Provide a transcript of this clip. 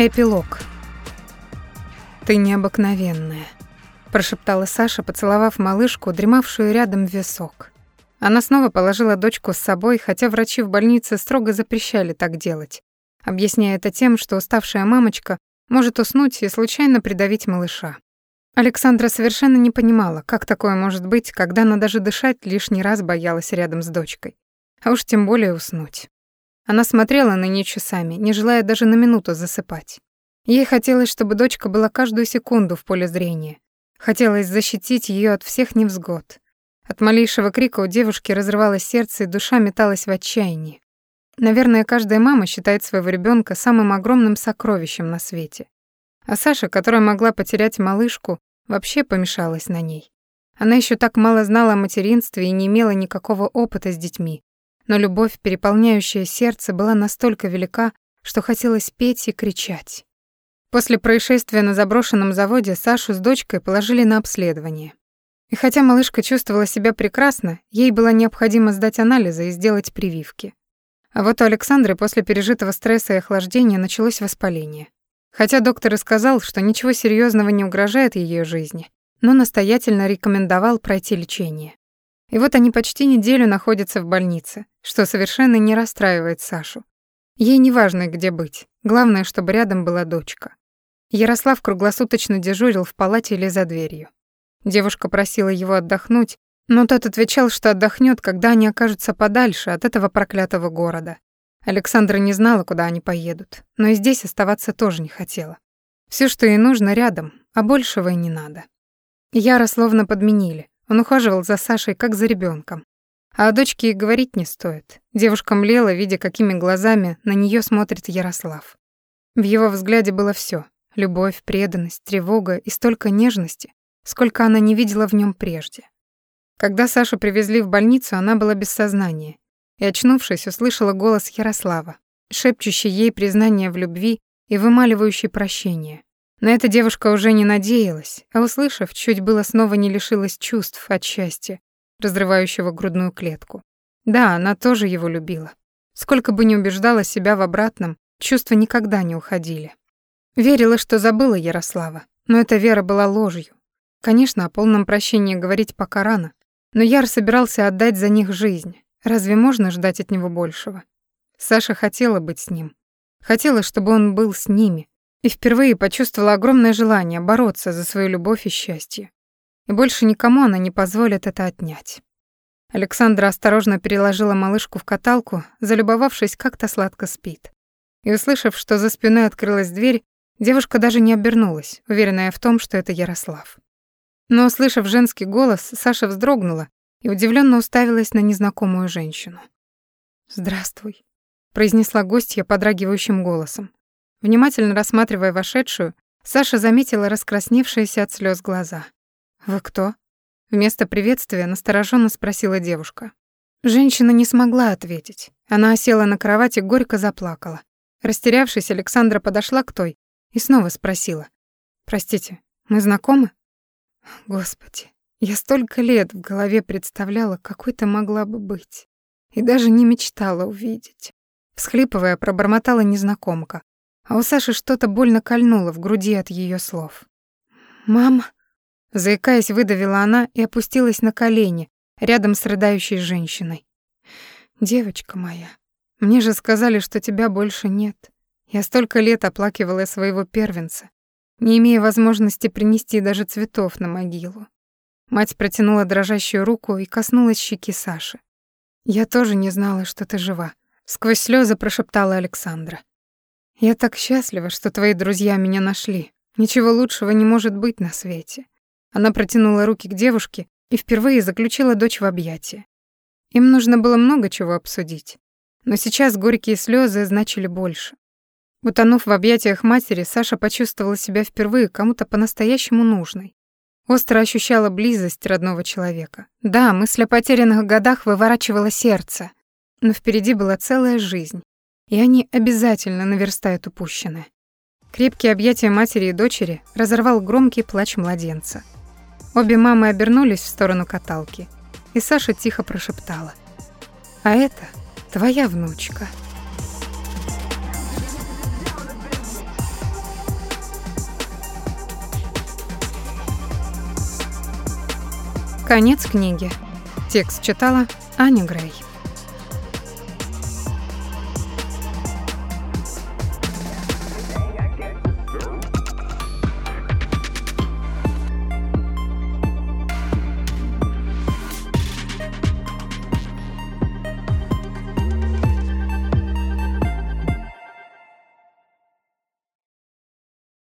Эпилог. «Ты необыкновенная», — прошептала Саша, поцеловав малышку, дремавшую рядом в висок. Она снова положила дочку с собой, хотя врачи в больнице строго запрещали так делать, объясняя это тем, что уставшая мамочка может уснуть и случайно придавить малыша. Александра совершенно не понимала, как такое может быть, когда она даже дышать лишний раз боялась рядом с дочкой. А уж тем более уснуть. Она смотрела на нее часами, не желая даже на минуту засыпать. Ей хотелось, чтобы дочка была каждую секунду в поле зрения. Хотелось защитить ее от всех невзгод. От малейшего крика у девушки разрывалось сердце, и душа металась в отчаянии. Наверное, каждая мама считает своего ребенка самым огромным сокровищем на свете. А Саша, которая могла потерять малышку, вообще помешалась на ней. Она еще так мало знала о материнстве и не имела никакого опыта с детьми, но любовь, переполняющая сердце, была настолько велика, что хотелось петь и кричать. После происшествия на заброшенном заводе Сашу с дочкой положили на обследование. И хотя малышка чувствовала себя прекрасно, ей было необходимо сдать анализы и сделать прививки. А вот у Александры после пережитого стресса и охлаждения началось воспаление. Хотя доктор и сказал, что ничего серьезного не угрожает ее жизни, но настоятельно рекомендовал пройти лечение. И вот они почти неделю находятся в больнице, что совершенно не расстраивает Сашу. Ей не важно, где быть, главное, чтобы рядом была дочка. Ярослав круглосуточно дежурил в палате или за дверью. Девушка просила его отдохнуть, но тот отвечал, что отдохнет, когда они окажутся подальше от этого проклятого города. Александра не знала, куда они поедут, но и здесь оставаться тоже не хотела. Все, что ей нужно, рядом, а большего и не надо. Яра словно подменили. Он ухаживал за Сашей, как за ребенком. А о дочке и говорить не стоит. Девушка млела, видя, какими глазами на нее смотрит Ярослав. В его взгляде было все: любовь, преданность, тревога и столько нежности, сколько она не видела в нем прежде. Когда Сашу привезли в больницу, она была без сознания, и, очнувшись, услышала голос Ярослава, шепчущий ей признание в любви и вымаливающий прощение. На это девушка уже не надеялась, а услышав, чуть было снова не лишилась чувств от счастья, разрывающего грудную клетку. Да, она тоже его любила. Сколько бы ни убеждала себя в обратном, чувства никогда не уходили. Верила, что забыла Ярослава, но эта вера была ложью. Конечно, о полном прощении говорить пока рано, но Яр собирался отдать за них жизнь. Разве можно ждать от него большего? Саша хотела быть с ним. Хотела, чтобы он был с ними, и впервые почувствовала огромное желание бороться за свою любовь и счастье. И больше никому она не позволит это отнять. Александра осторожно переложила малышку в каталку, залюбовавшись, как-то сладко спит. И услышав, что за спиной открылась дверь, девушка даже не обернулась, уверенная в том, что это Ярослав. Но, услышав женский голос, Саша вздрогнула и удивленно уставилась на незнакомую женщину. «Здравствуй», — произнесла гостья подрагивающим голосом. Внимательно рассматривая вошедшую, Саша заметила раскрасневшиеся от слез глаза. «Вы кто?» Вместо приветствия настороженно спросила девушка. Женщина не смогла ответить. Она осела на кровати горько заплакала. Растерявшись, Александра подошла к той и снова спросила. «Простите, мы знакомы?» «Господи, я столько лет в голове представляла, какой ты могла бы быть. И даже не мечтала увидеть». Всхлипывая, пробормотала незнакомка, а у Саши что-то больно кольнуло в груди от ее слов. «Мама!» Заикаясь, выдавила она и опустилась на колени рядом с рыдающей женщиной. «Девочка моя, мне же сказали, что тебя больше нет. Я столько лет оплакивала своего первенца, не имея возможности принести даже цветов на могилу». Мать протянула дрожащую руку и коснулась щеки Саши. «Я тоже не знала, что ты жива», — сквозь слезы прошептала Александра. Я так счастлива, что твои друзья меня нашли. Ничего лучшего не может быть на свете. Она протянула руки к девушке и впервые заключила дочь в объятия. Им нужно было много чего обсудить. Но сейчас горькие слезы значили больше. Утонув в объятиях матери, Саша почувствовала себя впервые кому-то по-настоящему нужной. Остро ощущала близость родного человека. Да, мысль о потерянных годах выворачивала сердце, но впереди была целая жизнь, и они обязательно наверстают упущенное. Крепкие объятия матери и дочери разорвал громкий плач младенца. Обе мамы обернулись в сторону каталки, и Саша тихо прошептала. «А это твоя внучка». Конец книги. Текст читала Аня Грей.